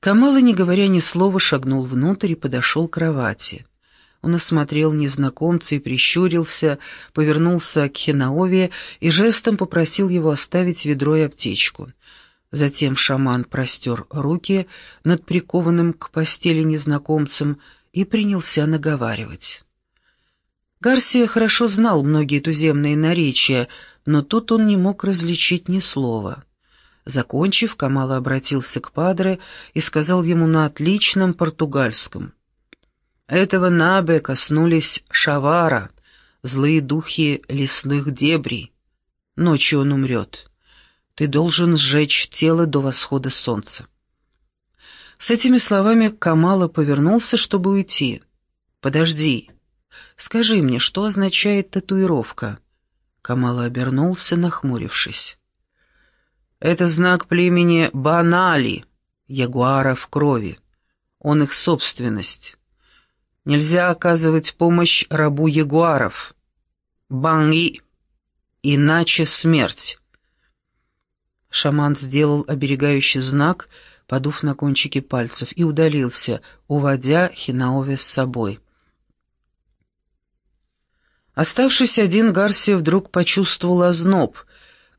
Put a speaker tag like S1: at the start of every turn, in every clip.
S1: Камала, не говоря ни слова, шагнул внутрь и подошел к кровати. Он осмотрел незнакомца и прищурился, повернулся к Хинаове и жестом попросил его оставить ведро и аптечку. Затем шаман простер руки над прикованным к постели незнакомцем и принялся наговаривать. Гарсия хорошо знал многие туземные наречия, но тут он не мог различить ни слова. Закончив, Камала обратился к Падре и сказал ему на отличном португальском. «Этого Набе коснулись Шавара, злые духи лесных дебрей. Ночью он умрет. Ты должен сжечь тело до восхода солнца». С этими словами Камала повернулся, чтобы уйти. «Подожди. Скажи мне, что означает татуировка?» Камала обернулся, нахмурившись. «Это знак племени Банали, ягуара в крови. Он их собственность. Нельзя оказывать помощь рабу ягуаров. Банги. Иначе смерть». Шаман сделал оберегающий знак, подув на кончики пальцев, и удалился, уводя Хинаове с собой. Оставшись один, Гарсия вдруг почувствовал озноб,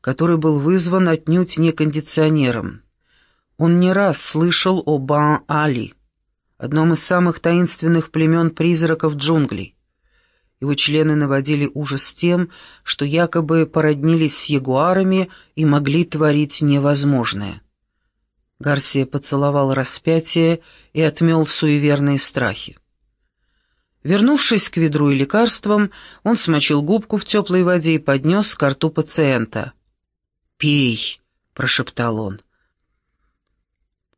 S1: который был вызван отнюдь не кондиционером. Он не раз слышал о Бан-Али, одном из самых таинственных племен призраков джунглей. Его члены наводили ужас тем, что якобы породнились с ягуарами и могли творить невозможное. Гарсия поцеловал распятие и отмел суеверные страхи. Вернувшись к ведру и лекарствам, он смочил губку в теплой воде и поднес к рту пациента. «Пей», — прошептал он.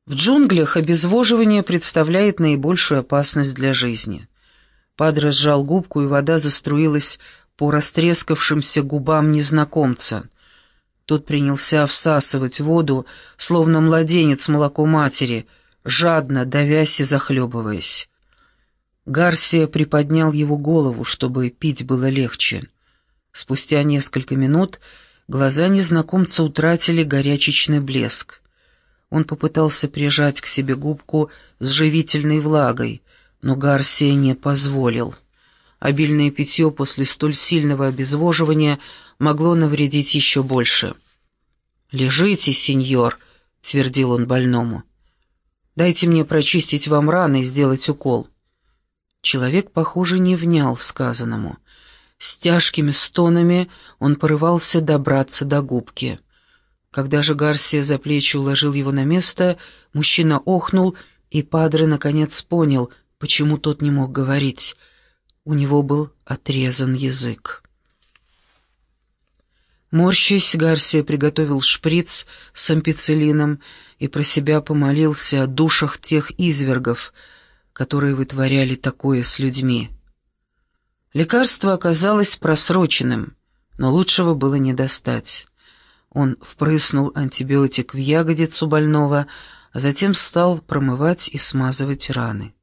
S1: В джунглях обезвоживание представляет наибольшую опасность для жизни. Падре сжал губку, и вода заструилась по растрескавшимся губам незнакомца. Тот принялся всасывать воду, словно младенец молоко матери, жадно, давясь и захлебываясь. Гарсия приподнял его голову, чтобы пить было легче. Спустя несколько минут глаза незнакомца утратили горячечный блеск. Он попытался прижать к себе губку с живительной влагой, но Гарсия не позволил. Обильное питье после столь сильного обезвоживания могло навредить еще больше. «Лежите, сеньор», — твердил он больному. «Дайте мне прочистить вам раны и сделать укол». Человек, похоже, не внял сказанному. С тяжкими стонами он порывался добраться до губки. Когда же Гарсия за плечи уложил его на место, мужчина охнул, и Падре наконец понял, почему тот не мог говорить. У него был отрезан язык. Морщись, Гарсия приготовил шприц с ампицилином и про себя помолился о душах тех извергов — которые вытворяли такое с людьми. Лекарство оказалось просроченным, но лучшего было не достать. Он впрыснул антибиотик в ягодицу больного, а затем стал промывать и смазывать раны.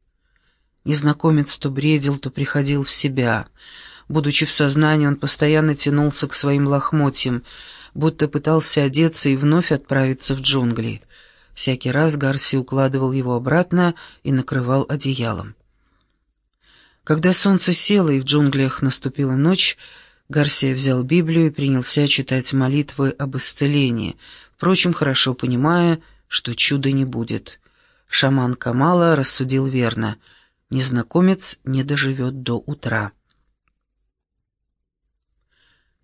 S1: Незнакомец то бредил, то приходил в себя. Будучи в сознании, он постоянно тянулся к своим лохмотьям, будто пытался одеться и вновь отправиться в джунгли. Всякий раз Гарси укладывал его обратно и накрывал одеялом. Когда солнце село и в джунглях наступила ночь, Гарсия взял Библию и принялся читать молитвы об исцелении, впрочем, хорошо понимая, что чуда не будет. Шаман Камала рассудил верно. Незнакомец не доживет до утра.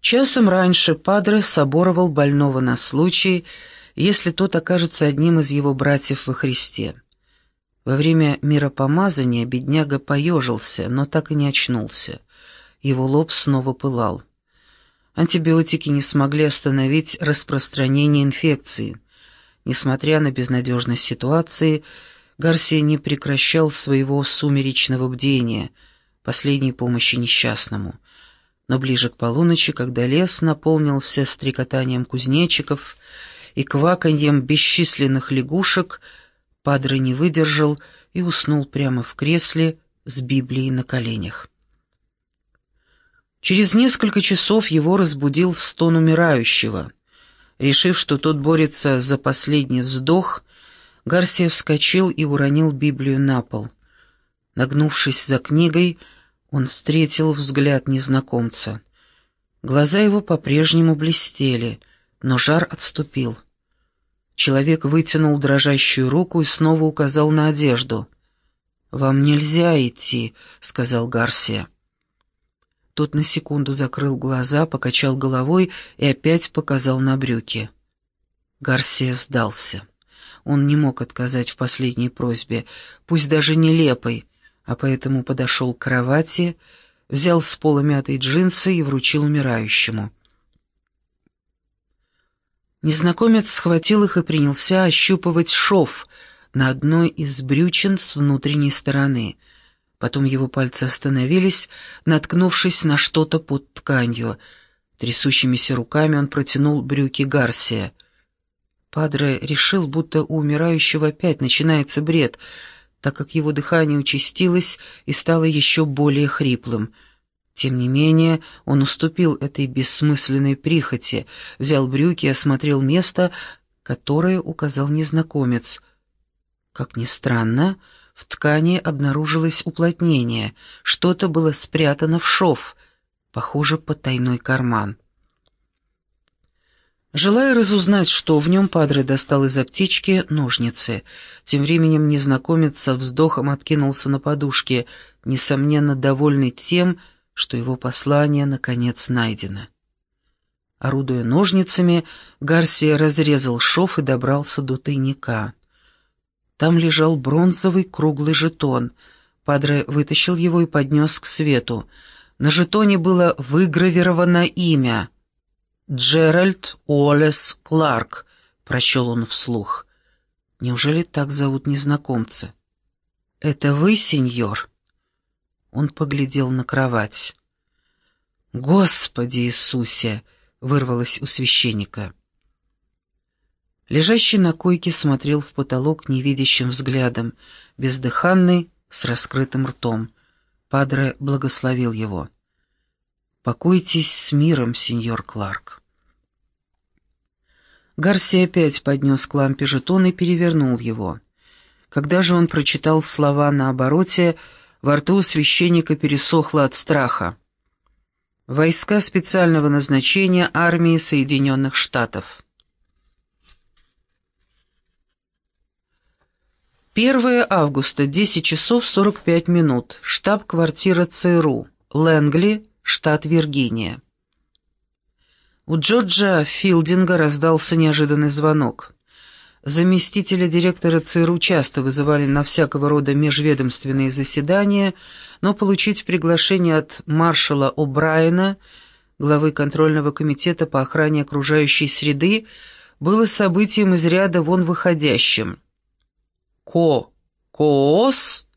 S1: Часом раньше Падре соборовал больного на случай, если тот окажется одним из его братьев во Христе. Во время миропомазания бедняга поежился, но так и не очнулся. Его лоб снова пылал. Антибиотики не смогли остановить распространение инфекции. Несмотря на безнадежность ситуации, Гарсия не прекращал своего сумеречного бдения, последней помощи несчастному. Но ближе к полуночи, когда лес наполнился стрекотанием кузнечиков, и кваканьем бесчисленных лягушек, Падре не выдержал и уснул прямо в кресле с Библией на коленях. Через несколько часов его разбудил стон умирающего. Решив, что тот борется за последний вздох, Гарсия вскочил и уронил Библию на пол. Нагнувшись за книгой, он встретил взгляд незнакомца. Глаза его по-прежнему блестели, но жар отступил. Человек вытянул дрожащую руку и снова указал на одежду. «Вам нельзя идти», — сказал Гарсия. Тот на секунду закрыл глаза, покачал головой и опять показал на брюки. Гарсия сдался. Он не мог отказать в последней просьбе, пусть даже нелепой, а поэтому подошел к кровати, взял с пола мятые джинсы и вручил умирающему. Незнакомец схватил их и принялся ощупывать шов на одной из брючин с внутренней стороны. Потом его пальцы остановились, наткнувшись на что-то под тканью. Трясущимися руками он протянул брюки Гарсия. Падре решил, будто у умирающего опять начинается бред, так как его дыхание участилось и стало еще более хриплым — тем не менее, он уступил этой бессмысленной прихоти, взял брюки и осмотрел место, которое указал незнакомец. Как ни странно, в ткани обнаружилось уплотнение, что-то было спрятано в шов, похоже, потайной карман. Желая разузнать, что в нем, Падре достал из аптечки ножницы. Тем временем незнакомец со вздохом откинулся на подушке, несомненно довольный тем, что что его послание наконец найдено. Орудуя ножницами, Гарсия разрезал шов и добрался до тайника. Там лежал бронзовый круглый жетон. Падре вытащил его и поднес к свету. На жетоне было выгравировано имя. «Джеральд Уоллес Кларк», — прочел он вслух. «Неужели так зовут незнакомца?» «Это вы, сеньор?» Он поглядел на кровать. «Господи Иисусе!» — вырвалось у священника. Лежащий на койке смотрел в потолок невидящим взглядом, бездыханный, с раскрытым ртом. Падре благословил его. «Покойтесь с миром, сеньор Кларк». Гарси опять поднес к лампе жетон и перевернул его. Когда же он прочитал слова на обороте, во рту священника пересохло от страха. Войска специального назначения армии Соединенных Штатов. 1 августа, 10 часов 45 минут. Штаб-квартира ЦРУ. Лэнгли, штат Виргиния. У Джорджа Филдинга раздался неожиданный звонок. Заместителя директора ЦРУ часто вызывали на всякого рода межведомственные заседания, но получить приглашение от маршала О'Брайена, главы контрольного комитета по охране окружающей среды, было событием из ряда вон выходящим. КО, КООС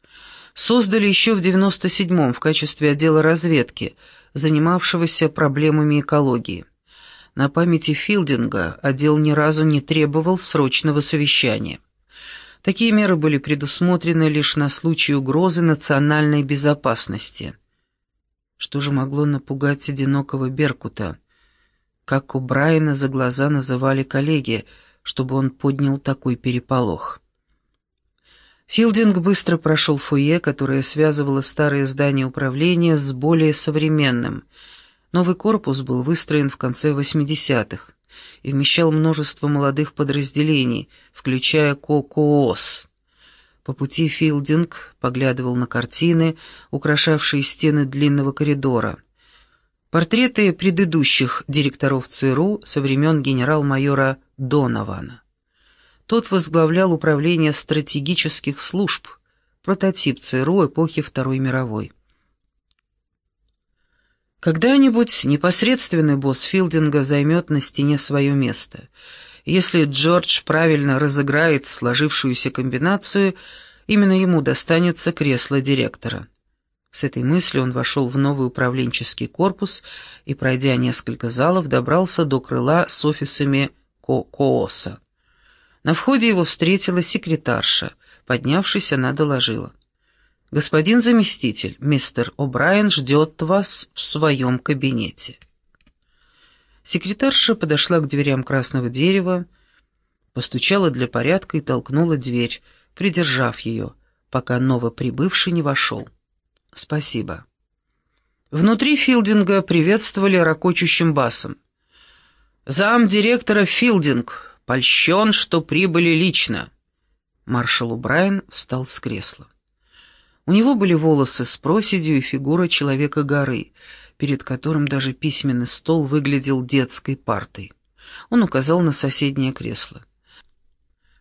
S1: создали еще в 97-м в качестве отдела разведки, занимавшегося проблемами экологии. На памяти Филдинга отдел ни разу не требовал срочного совещания. Такие меры были предусмотрены лишь на случай угрозы национальной безопасности. Что же могло напугать одинокого Беркута? Как у Брайана за глаза называли коллеги, чтобы он поднял такой переполох. Филдинг быстро прошел фойе, которое связывало старое здание управления с более современным – Новый корпус был выстроен в конце 80-х и вмещал множество молодых подразделений, включая КОКООС. По пути Филдинг поглядывал на картины, украшавшие стены длинного коридора. Портреты предыдущих директоров ЦРУ со времен генерал-майора Донована. Тот возглавлял управление стратегических служб, прототип ЦРУ эпохи Второй мировой. Когда-нибудь непосредственный босс Филдинга займет на стене свое место. Если Джордж правильно разыграет сложившуюся комбинацию, именно ему достанется кресло директора. С этой мыслью он вошел в новый управленческий корпус и, пройдя несколько залов, добрался до крыла с офисами Ко Кооса. На входе его встретила секретарша. Поднявшись, она доложила. «Господин заместитель, мистер О'Брайен ждет вас в своем кабинете». Секретарша подошла к дверям красного дерева, постучала для порядка и толкнула дверь, придержав ее, пока новоприбывший не вошел. «Спасибо». Внутри Филдинга приветствовали ракочущим басом. «Зам директора Филдинг, польщен, что прибыли лично». Маршал Убрайен встал с кресла. У него были волосы с проседью и фигура человека-горы, перед которым даже письменный стол выглядел детской партой. Он указал на соседнее кресло.